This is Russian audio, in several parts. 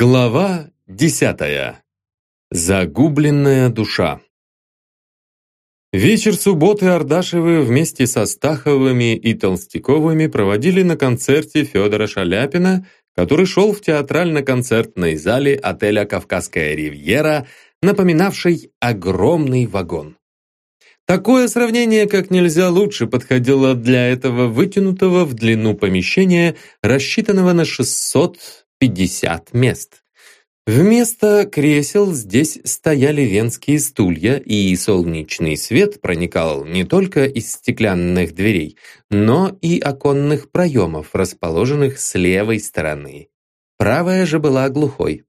Глава десятая. Загубленная душа. Вечер субботы Ардашевы вместе со Стаховыми и Толстяковыми проводили на концерте Федора Шаляпина, который шел в театрально-концертной зале отеля «Кавказская ривьера», напоминавшей огромный вагон. Такое сравнение как нельзя лучше подходило для этого вытянутого в длину помещения, рассчитанного на 650 мест. Вместо кресел здесь стояли венские стулья, и солнечный свет проникал не только из стеклянных дверей, но и оконных проемов, расположенных с левой стороны. Правая же была глухой.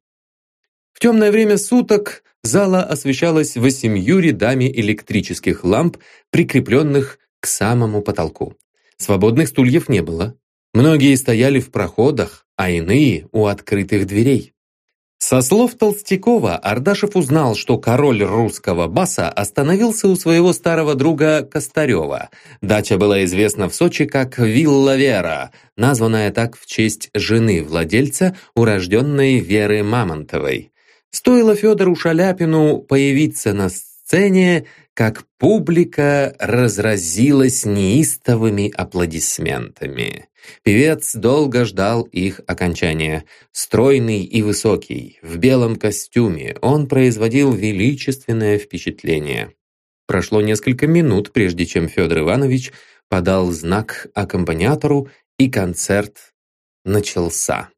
В темное время суток зала освещалась восемью рядами электрических ламп, прикрепленных к самому потолку. Свободных стульев не было. Многие стояли в проходах, а иные у открытых дверей. Со слов Толстякова Ардашев узнал, что король русского баса остановился у своего старого друга Костарева. Дача была известна в Сочи как Вилла Вера, названная так в честь жены владельца, урожденной Веры Мамонтовой. Стоило Федору Шаляпину появиться на сцене, как публика разразилась неистовыми аплодисментами. Певец долго ждал их окончания. Стройный и высокий, в белом костюме, он производил величественное впечатление. Прошло несколько минут, прежде чем Федор Иванович подал знак аккомпаниатору, и концерт начался.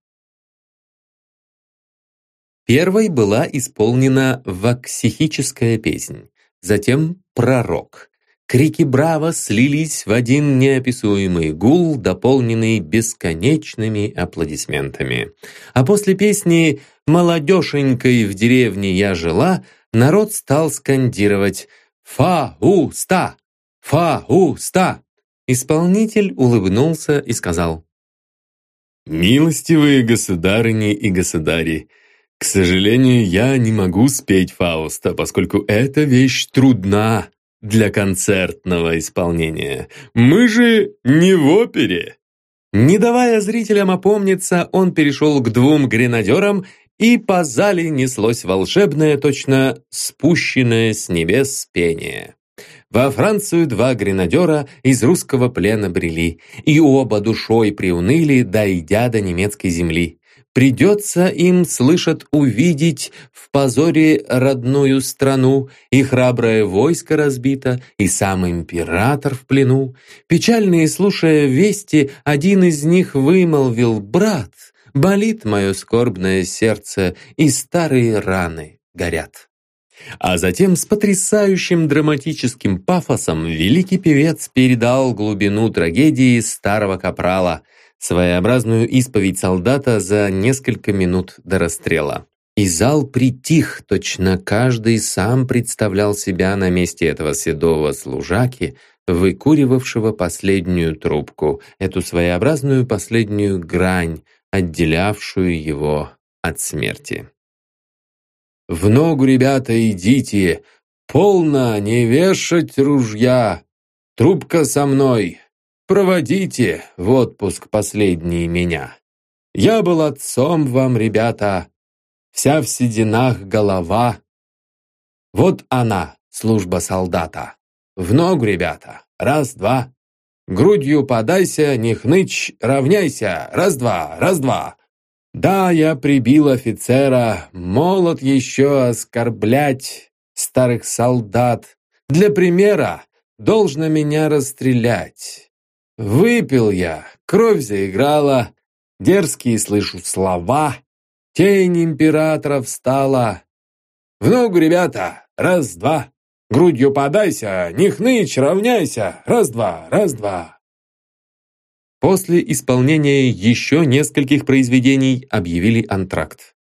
Первой была исполнена ваксихическая песнь, затем пророк. Крики «Браво!» слились в один неописуемый гул, дополненный бесконечными аплодисментами. А после песни «Молодешенькой в деревне я жила» народ стал скандировать «Фа-у-ста! Фа-у-ста!» Исполнитель улыбнулся и сказал «Милостивые государыни и государи, к сожалению, я не могу спеть Фауста, поскольку эта вещь трудна для концертного исполнения. Мы же не в опере. Не давая зрителям опомниться, он перешел к двум гренадерам, и по зале неслось волшебное, точно спущенное с небес пение. Во Францию два гренадера из русского плена брели, и оба душой приуныли, дойдя до немецкой земли. Придется им, слышат, увидеть в позоре родную страну, и храброе войско разбито, и сам император в плену. Печальные, слушая вести, один из них вымолвил «Брат, болит мое скорбное сердце, и старые раны горят». А затем с потрясающим драматическим пафосом великий певец передал глубину трагедии старого капрала – своеобразную исповедь солдата за несколько минут до расстрела. И зал притих, точно каждый сам представлял себя на месте этого седого служаки, выкуривавшего последнюю трубку, эту своеобразную последнюю грань, отделявшую его от смерти. «В ногу, ребята, идите! Полно не вешать ружья! Трубка со мной! Проводите в отпуск последний меня. Я был отцом вам, ребята, вся в сединах голова. Вот она, служба солдата. В ногу, ребята, раз-два. Грудью подайся, не хнычь, равняйся, раз-два, раз-два. Да, я прибил офицера, молод еще оскорблять старых солдат. Для примера должно меня расстрелять. Выпил я, кровь заиграла, дерзкие слышу слова, тень императора встала. В ногу, ребята, раз-два, грудью подайся, не хнычь, равняйся, раз-два, раз-два. После исполнения еще нескольких произведений объявили антракт.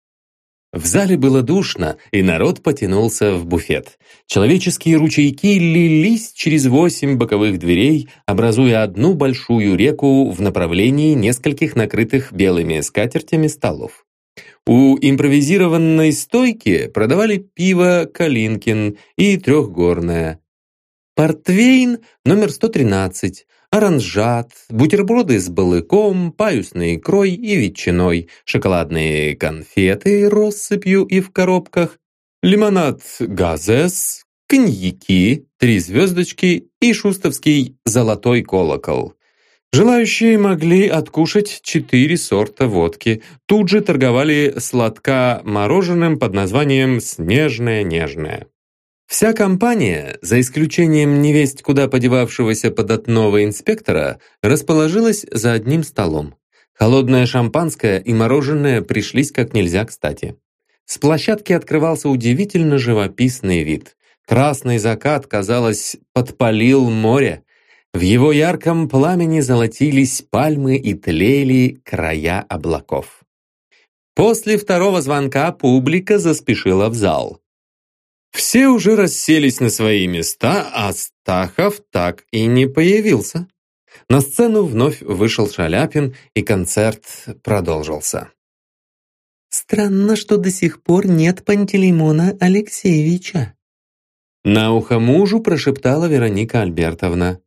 В зале было душно, и народ потянулся в буфет. Человеческие ручейки лились через восемь боковых дверей, образуя одну большую реку в направлении нескольких накрытых белыми скатертями столов. У импровизированной стойки продавали пиво «Калинкин» и трехгорное. Портвейн номер 113, оранжат, бутерброды с балыком, паюсной икрой и ветчиной, шоколадные конфеты россыпью и в коробках, лимонад газес, коньяки, три звездочки и шустовский золотой колокол. Желающие могли откушать четыре сорта водки. Тут же торговали сладка мороженым под названием «Снежное-нежное». Вся компания, за исключением невесть куда подевавшегося податного инспектора, расположилась за одним столом. Холодное шампанское и мороженое пришлись как нельзя кстати. С площадки открывался удивительно живописный вид. Красный закат, казалось, подпалил море. В его ярком пламени золотились пальмы и тлели края облаков. После второго звонка публика заспешила в зал. Все уже расселись на свои места, а Стахов так и не появился. На сцену вновь вышел Шаляпин, и концерт продолжился. «Странно, что до сих пор нет Пантелеймона Алексеевича». На ухо мужу прошептала Вероника Альбертовна.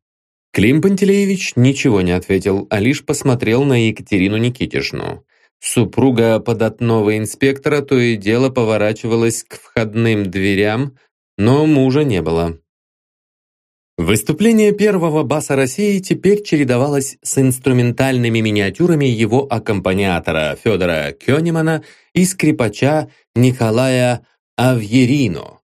Клим Пантелеевич ничего не ответил, а лишь посмотрел на Екатерину Никитишну. Супруга податного инспектора то и дело поворачивалась к входным дверям, но мужа не было. Выступление первого баса России теперь чередовалось с инструментальными миниатюрами его аккомпаниатора Федора Кёнимана и скрипача Николая Авьерино.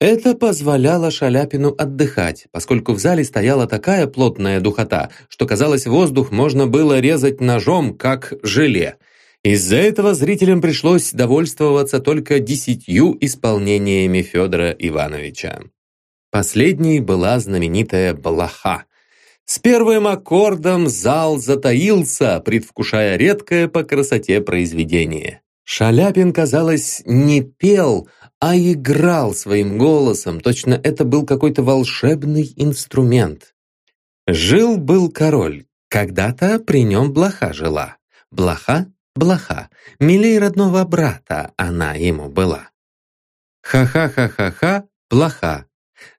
Это позволяло Шаляпину отдыхать, поскольку в зале стояла такая плотная духота, что казалось, воздух можно было резать ножом, как желе – из-за этого зрителям пришлось довольствоваться только десятью исполнениями Федора Ивановича. Последней была знаменитая «Блоха». С первым аккордом зал затаился, предвкушая редкое по красоте произведение. Шаляпин, казалось, не пел, а играл своим голосом, точно это был какой-то волшебный инструмент. Жил-был король, когда-то при нем блоха жила. Блоха блоха, милей родного брата она ему была. Ха-ха-ха-ха-ха, блоха.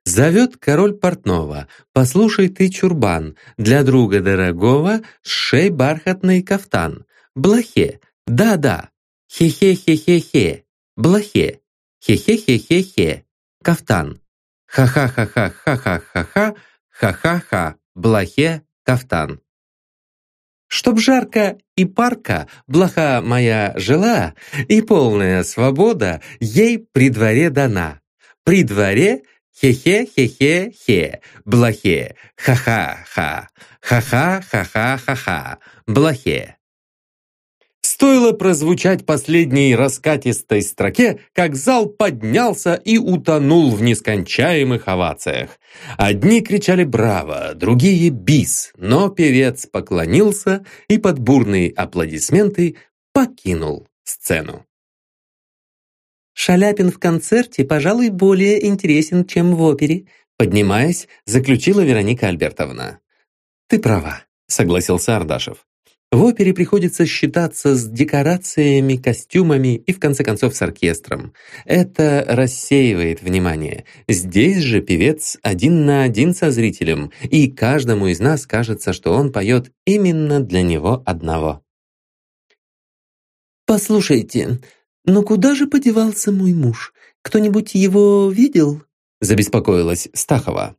Зовет король портного, послушай ты чурбан, для друга дорогого сшей бархатный кафтан. Блохе, да-да, хе-хе-хе-хе-хе, блохе, хе-хе-хе-хе-хе, кафтан. Ха-ха-ха-ха-ха-ха-ха, ха-ха-ха, блохе, кафтан. Чтоб жарко и парка блоха моя жила, и полная свобода ей при дворе дана. При дворе хе-хе-хе-хе-хе, блохе, ха-ха-ха, ха-ха-ха-ха-ха-ха, блохе. Стоило прозвучать последней раскатистой строке, как зал поднялся и утонул в нескончаемых овациях. Одни кричали «Браво!», другие «Бис!», но певец поклонился и под бурные аплодисменты покинул сцену. «Шаляпин в концерте, пожалуй, более интересен, чем в опере», поднимаясь, заключила Вероника Альбертовна. «Ты права», — согласился Ардашев. В опере приходится считаться с декорациями, костюмами и, в конце концов, с оркестром. Это рассеивает внимание. Здесь же певец один на один со зрителем, и каждому из нас кажется, что он поет именно для него одного. «Послушайте, но куда же подевался мой муж? Кто-нибудь его видел?» забеспокоилась Стахова.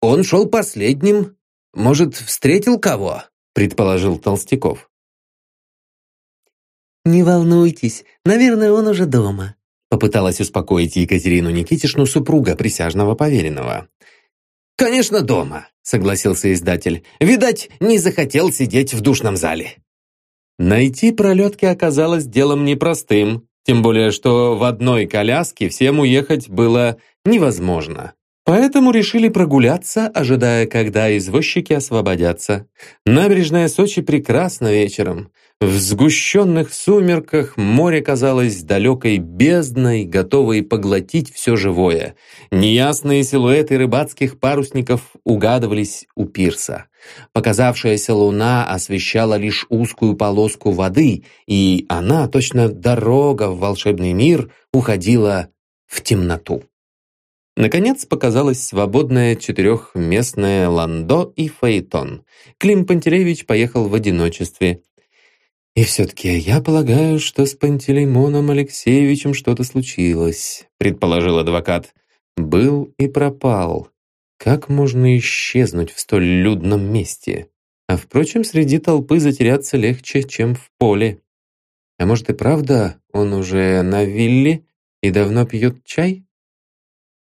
«Он шел последним. Может, встретил кого?» Предположил Толстяков. «Не волнуйтесь, наверное, он уже дома», попыталась успокоить Екатерину Никитишну супруга присяжного поверенного. «Конечно, дома», — согласился издатель. «Видать, не захотел сидеть в душном зале». Найти пролетки оказалось делом непростым, тем более что в одной коляске всем уехать было невозможно. Поэтому решили прогуляться, ожидая, когда извозчики освободятся. Набережная Сочи прекрасна вечером. В сгущенных сумерках море казалось далекой бездной, готовой поглотить все живое. Неясные силуэты рыбацких парусников угадывались у пирса. Показавшаяся луна освещала лишь узкую полоску воды, и она, точно дорога в волшебный мир, уходила в темноту. Наконец показалось свободное четырехместное ландо и фаэтон. Клим Пантелеевич поехал в одиночестве. «И все-таки я полагаю, что с Пантелеймоном Алексеевичем что-то случилось», предположил адвокат. «Был и пропал. Как можно исчезнуть в столь людном месте? А впрочем, среди толпы затеряться легче, чем в поле. А может и правда он уже на вилле и давно пьет чай?»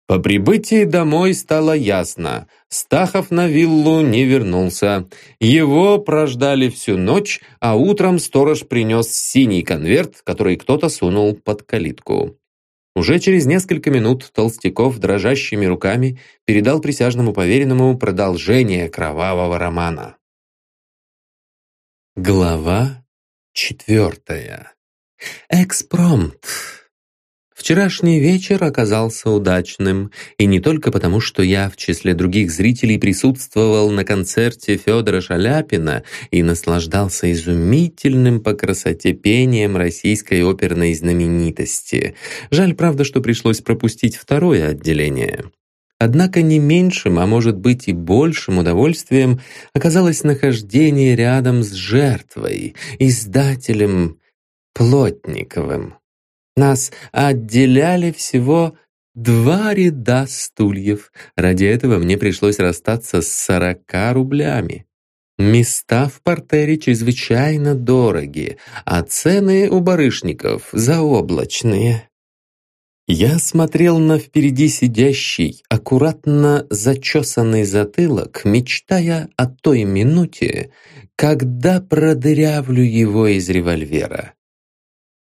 По прибытии домой стало ясно. Стахов на виллу не вернулся. Его прождали всю ночь, а утром сторож принес синий конверт, который кто-то сунул под калитку. Уже через несколько минут Толстяков дрожащими руками передал присяжному поверенному продолжение кровавого романа. Глава четвертая. Экспромт. Вчерашний вечер оказался удачным, и не только потому, что я в числе других зрителей присутствовал на концерте Федора Шаляпина и наслаждался изумительным по красоте пением российской оперной знаменитости. Жаль, правда, что пришлось пропустить второе отделение. Однако не меньшим, а может быть и большим удовольствием оказалось нахождение рядом с жертвой, издателем Плотниковым. Нас отделяли всего два ряда стульев. Ради этого мне пришлось расстаться с сорока рублями. Места в портере чрезвычайно дороги, а цены у барышников заоблачные. Я смотрел на впереди сидящий, аккуратно зачесанный затылок, мечтая о той минуте, когда продырявлю его из револьвера.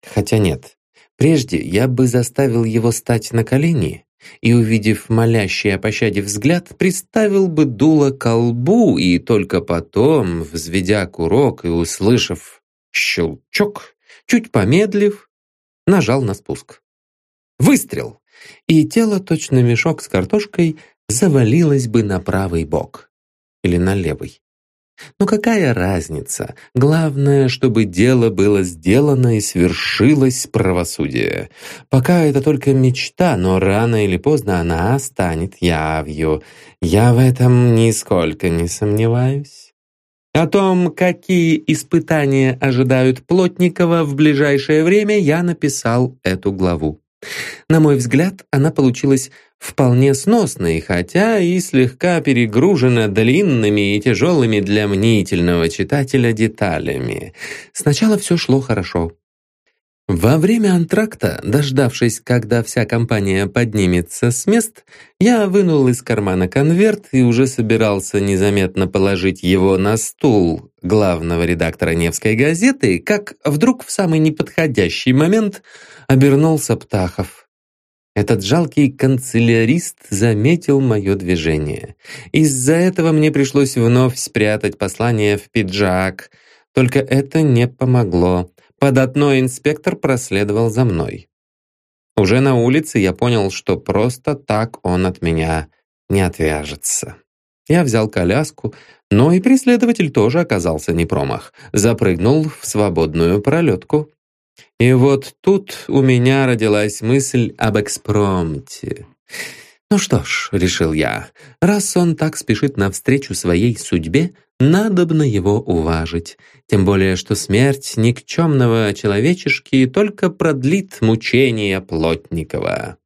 Хотя нет, Прежде я бы заставил его стать на колени и, увидев молящий о пощаде взгляд, приставил бы дуло к лбу и только потом, взведя курок и услышав щелчок, чуть помедлив, нажал на спуск. Выстрел! И тело, точно мешок с картошкой, завалилось бы на правый бок. Или на левый. Но какая разница? Главное, чтобы дело было сделано и свершилось правосудие. Пока это только мечта, но рано или поздно она станет явью. Я в этом нисколько не сомневаюсь. О том, какие испытания ожидают Плотникова в ближайшее время, я написал эту главу. На мой взгляд, она получилась вполне сносной, хотя и слегка перегружена длинными и тяжелыми для мнительного читателя деталями. Сначала все шло хорошо. Во время антракта, дождавшись, когда вся компания поднимется с мест, я вынул из кармана конверт и уже собирался незаметно положить его на стул главного редактора Невской газеты, как вдруг в самый неподходящий момент обернулся Птахов. Этот жалкий канцелярист заметил мое движение. Из-за этого мне пришлось вновь спрятать послание в пиджак. Только это не помогло. Податной инспектор проследовал за мной. Уже на улице я понял, что просто так он от меня не отвяжется. Я взял коляску, но и преследователь тоже оказался не промах. Запрыгнул в свободную пролетку. И вот тут у меня родилась мысль об экспромте. Ну что ж, решил я, раз он так спешит навстречу своей судьбе, надобно его уважить. Тем более, что смерть никчемного человечешки только продлит мучения Плотникова.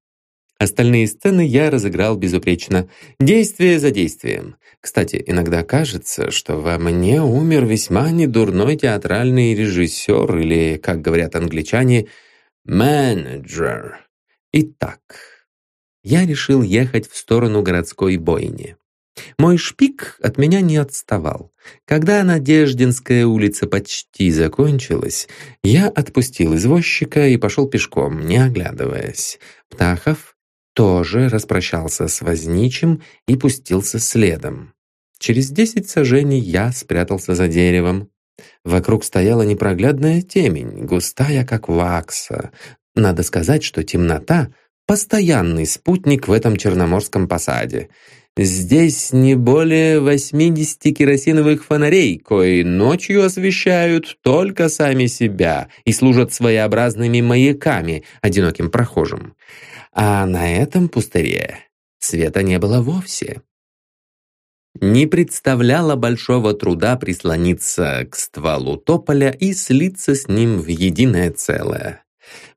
Остальные сцены я разыграл безупречно, действие за действием. Кстати, иногда кажется, что во мне умер весьма недурной театральный режиссер или, как говорят англичане, менеджер. Итак, я решил ехать в сторону городской бойни. Мой шпик от меня не отставал. Когда Надеждинская улица почти закончилась, я отпустил извозчика и пошел пешком, не оглядываясь. Птахов тоже распрощался с возничим и пустился следом. Через десять сажений я спрятался за деревом. Вокруг стояла непроглядная темень, густая, как вакса. Надо сказать, что темнота — постоянный спутник в этом черноморском посаде. Здесь не более 80 керосиновых фонарей, кои ночью освещают только сами себя и служат своеобразными маяками одиноким прохожим. А на этом пустыре света не было вовсе. Не представляло большого труда прислониться к стволу тополя и слиться с ним в единое целое.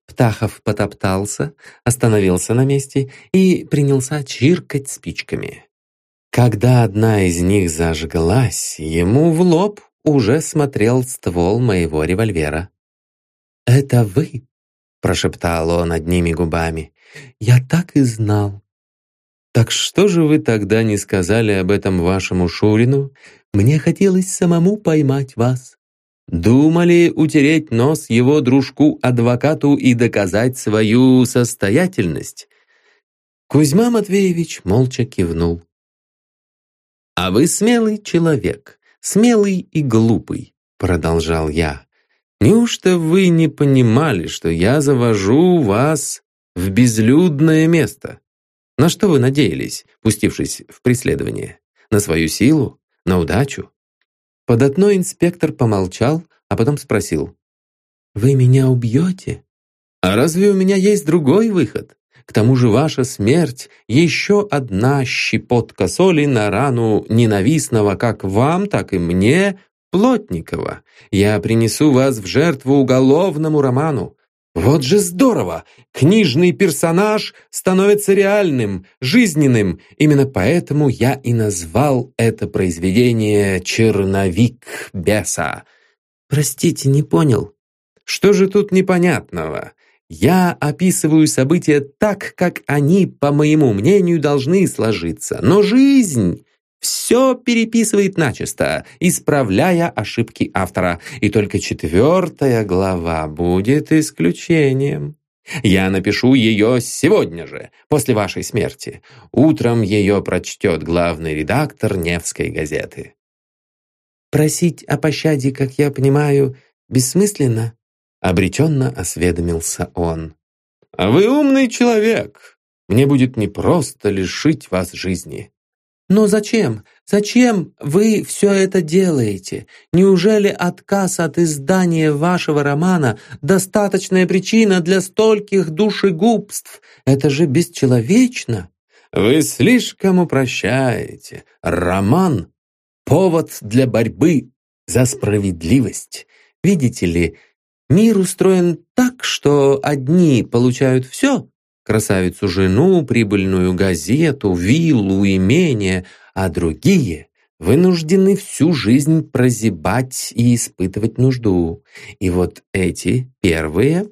Птахов потоптался, остановился на месте и принялся чиркать спичками. Когда одна из них зажглась, ему в лоб уже смотрел ствол моего револьвера. «Это вы?» — прошептал он одними губами. «Я так и знал». «Так что же вы тогда не сказали об этом вашему Шурину? Мне хотелось самому поймать вас. Думали утереть нос его дружку-адвокату и доказать свою состоятельность?» Кузьма Матвеевич молча кивнул. «А вы смелый человек, смелый и глупый», — продолжал я. Неужто вы не понимали, что я завожу вас в безлюдное место? На что вы надеялись, пустившись в преследование? На свою силу? На удачу?» Податной инспектор помолчал, а потом спросил. «Вы меня убьете?» «А разве у меня есть другой выход? К тому же ваша смерть — еще одна щепотка соли на рану ненавистного как вам, так и мне Плотникова. Я принесу вас в жертву уголовному роману. Вот же здорово! Книжный персонаж становится реальным, жизненным. Именно поэтому я и назвал это произведение «Черновик беса». Простите, не понял. Что же тут непонятного? Я описываю события так, как они, по моему мнению, должны сложиться. Но жизнь все переписывает начисто, исправляя ошибки автора. И только четвертая глава будет исключением. Я напишу ее сегодня же, после вашей смерти. Утром ее прочтет главный редактор Невской газеты. «Просить о пощаде, как я понимаю, бессмысленно?» Обреченно осведомился он. «А вы умный человек. Мне будет непросто лишить вас жизни. Но зачем? Зачем вы все это делаете? Неужели отказ от издания вашего романа – достаточная причина для стольких душегубств? Это же бесчеловечно. Вы слишком упрощаете. Роман – повод для борьбы за справедливость. Видите ли, мир устроен так, что одни получают все, красавицу жену, прибыльную газету, виллу, имение, а другие вынуждены всю жизнь прозябать и испытывать нужду. И вот эти первые,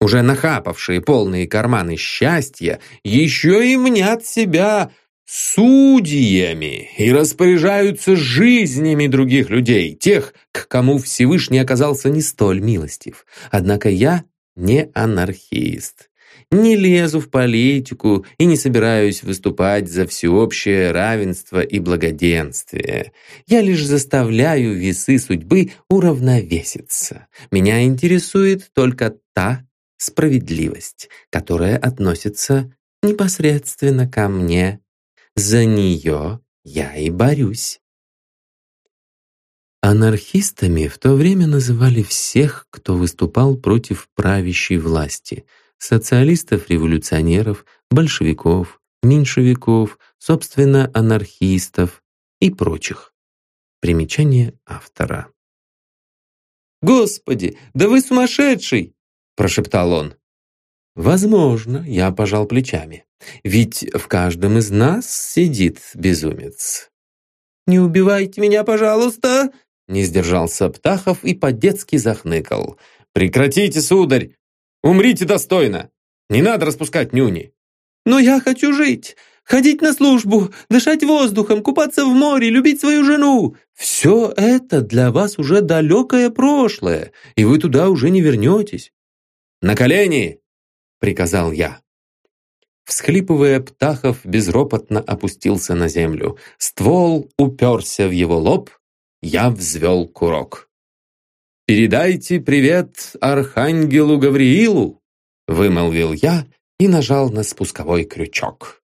уже нахапавшие полные карманы счастья, еще и мнят себя судьями и распоряжаются жизнями других людей, тех, к кому Всевышний оказался не столь милостив. Однако я не анархист не лезу в политику и не собираюсь выступать за всеобщее равенство и благоденствие. Я лишь заставляю весы судьбы уравновеситься. Меня интересует только та справедливость, которая относится непосредственно ко мне. За нее я и борюсь. Анархистами в то время называли всех, кто выступал против правящей власти – социалистов-революционеров, большевиков, меньшевиков, собственно, анархистов и прочих. Примечание автора. «Господи, да вы сумасшедший!» – прошептал он. «Возможно», – я пожал плечами. «Ведь в каждом из нас сидит безумец». «Не убивайте меня, пожалуйста!» Не сдержался Птахов и по-детски захныкал. «Прекратите, сударь! Умрите достойно! Не надо распускать нюни!» «Но я хочу жить! Ходить на службу, дышать воздухом, купаться в море, любить свою жену! Все это для вас уже далекое прошлое, и вы туда уже не вернетесь!» «На колени!» — приказал я. Всхлипывая, Птахов безропотно опустился на землю. Ствол уперся в его лоб, я взвел курок. «Передайте привет Архангелу Гавриилу!» Вымолвил я и нажал на спусковой крючок.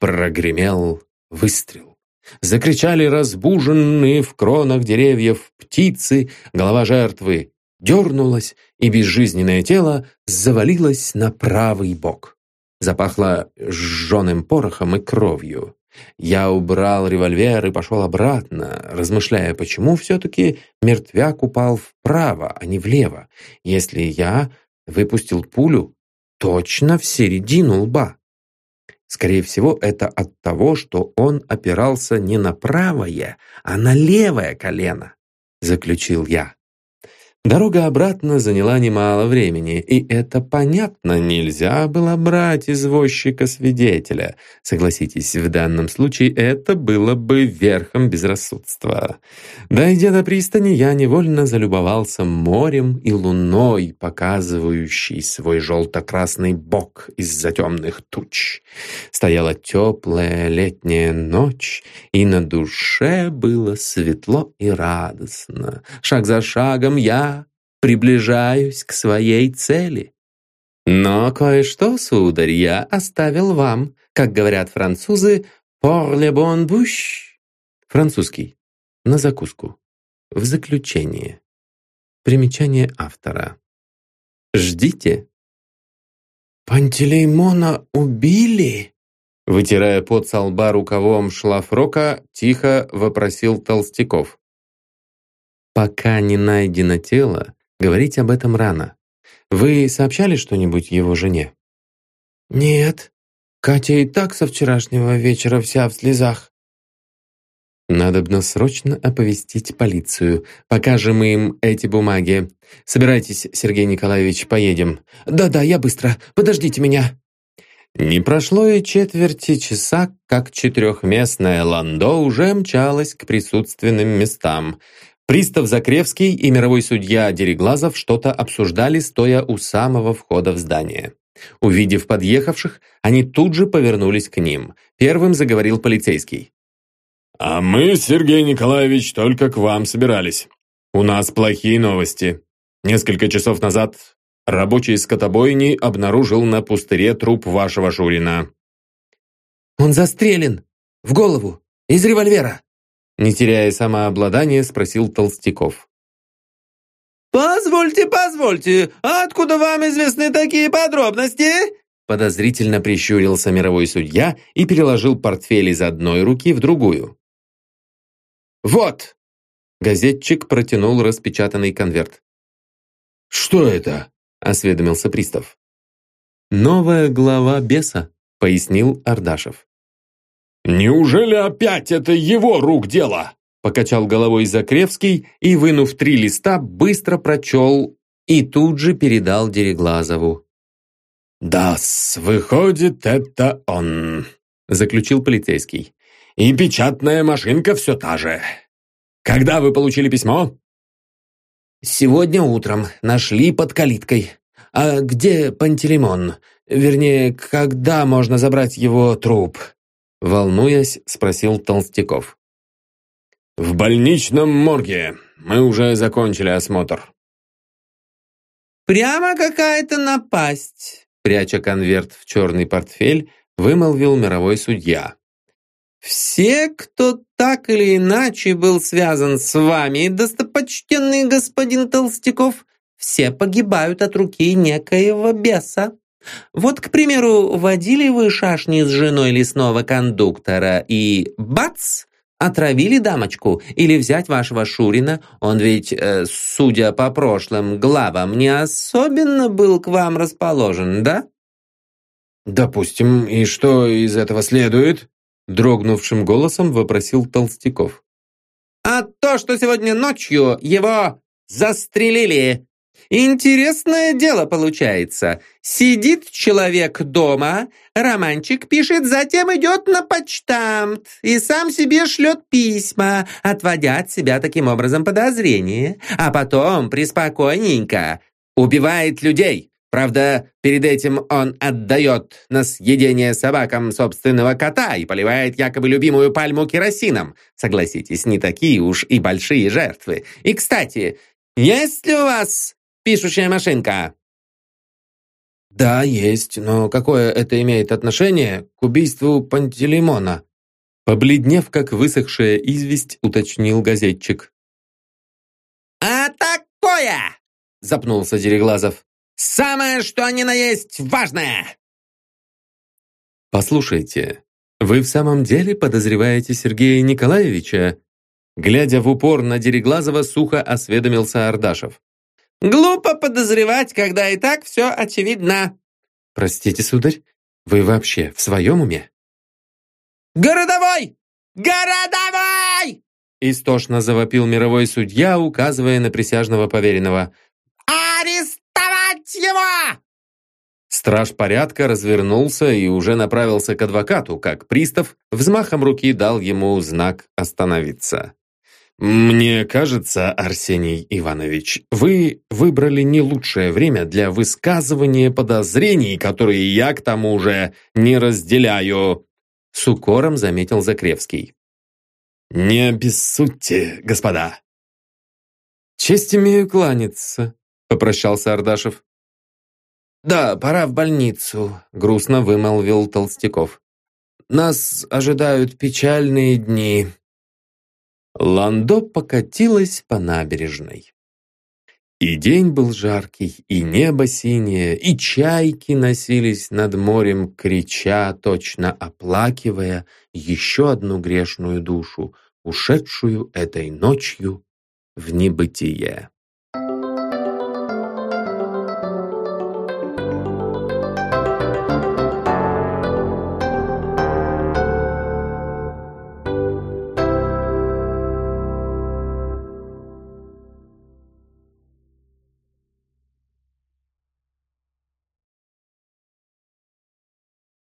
Прогремел выстрел. Закричали разбуженные в кронах деревьев птицы, голова жертвы дернулась, и безжизненное тело завалилось на правый бок. Запахло сжженным порохом и кровью. Я убрал револьвер и пошел обратно, размышляя, почему все-таки мертвяк упал вправо, а не влево, если я выпустил пулю точно в середину лба. Скорее всего, это от того, что он опирался не на правое, а на левое колено, заключил я. Дорога обратно заняла немало времени, и это понятно, нельзя было брать извозчика-свидетеля. Согласитесь, в данном случае это было бы верхом безрассудства. Дойдя до пристани, я невольно залюбовался морем и луной, показывающей свой желто-красный бок из-за темных туч. Стояла теплая летняя ночь, и на душе было светло и радостно. Шаг за шагом я приближаюсь к своей цели. Но кое-что, сударь, я оставил вам, как говорят французы, «pour le bon bouche». Французский. На закуску. В заключение. Примечание автора. Ждите. «Пантелеймона убили?» Вытирая пот со лба рукавом шлафрока, тихо вопросил Толстяков. «Пока не найдено тело, Говорить об этом рано. Вы сообщали что-нибудь его жене? Нет. Катя и так со вчерашнего вечера вся в слезах. Надобно срочно оповестить полицию. Покажем им эти бумаги. Собирайтесь, Сергей Николаевич, поедем. Да-да, я быстро. Подождите меня. Не прошло и четверти часа, как четырехместное ландо уже мчалось к присутственным местам. Пристав Закревский и мировой судья Дереглазов что-то обсуждали, стоя у самого входа в здание. Увидев подъехавших, они тут же повернулись к ним. Первым заговорил полицейский. «А мы, Сергей Николаевич, только к вам собирались. У нас плохие новости. Несколько часов назад рабочий скотобойни обнаружил на пустыре труп вашего Шурина». «Он застрелен! В голову! Из револьвера!» Не теряя самообладания, спросил Толстяков. «Позвольте, позвольте, откуда вам известны такие подробности?» Подозрительно прищурился мировой судья и переложил портфель из одной руки в другую. «Вот!» Газетчик протянул распечатанный конверт. «Что это?» — осведомился пристав. «Новая глава беса», — пояснил Ардашев. «Неужели опять это его рук дело?» Покачал головой Закревский и, вынув три листа, быстро прочел и тут же передал Дереглазову. да выходит, это он», — заключил полицейский. «И печатная машинка все та же. Когда вы получили письмо?» «Сегодня утром. Нашли под калиткой. А где Пантелеймон? Вернее, когда можно забрать его труп?» Волнуясь, спросил Толстяков. «В больничном морге. Мы уже закончили осмотр». «Прямо какая-то напасть», пряча конверт в черный портфель, вымолвил мировой судья. «Все, кто так или иначе был связан с вами, достопочтенный господин Толстяков, все погибают от руки некоего беса. Вот, к примеру, водили вы шашни с женой лесного кондуктора и бац! Отравили дамочку? Или взять вашего Шурина? Он ведь, э, судя по прошлым главам, не особенно был к вам расположен, да? «Допустим, и что из этого следует?» Дрогнувшим голосом вопросил Толстяков. «А то, что сегодня ночью его застрелили!» Интересное дело получается. Сидит человек дома, романчик пишет, затем идет на почтамт и сам себе шлет письма, отводя от себя таким образом подозрения, а потом приспокойненько убивает людей. Правда, перед этим он отдает на съедение собакам собственного кота и поливает якобы любимую пальму керосином. Согласитесь, не такие уж и большие жертвы. И, кстати, есть ли у вас пишущая машинка?» «Да, есть, но какое это имеет отношение к убийству Пантелеймона?» Побледнев, как высохшая известь, уточнил газетчик. «А такое!» — запнулся Дереглазов. «Самое, что ни на есть, важное! «Послушайте, вы в самом деле подозреваете Сергея Николаевича?» Глядя в упор на Дереглазова, сухо осведомился Ардашев. «Глупо подозревать, когда и так все очевидно». «Простите, сударь, вы вообще в своем уме?» «Городовой! Городовой!» Истошно завопил мировой судья, указывая на присяжного поверенного. «Арестовать его!» Страж порядка развернулся и уже направился к адвокату, как пристав взмахом руки дал ему знак остановиться. «Мне кажется, Арсений Иванович, вы выбрали не лучшее время для высказывания подозрений, которые я, к тому же, не разделяю», с укором заметил Закревский. «Не обессудьте, господа!» «Честь имею кланяться», — попрощался Ардашев. «Да, пора в больницу», — грустно вымолвил Толстяков. «Нас ожидают печальные дни». Ландо покатилась по набережной. И день был жаркий, и небо синее, и чайки носились над морем, крича, точно оплакивая еще одну грешную душу, ушедшую этой ночью в небытие.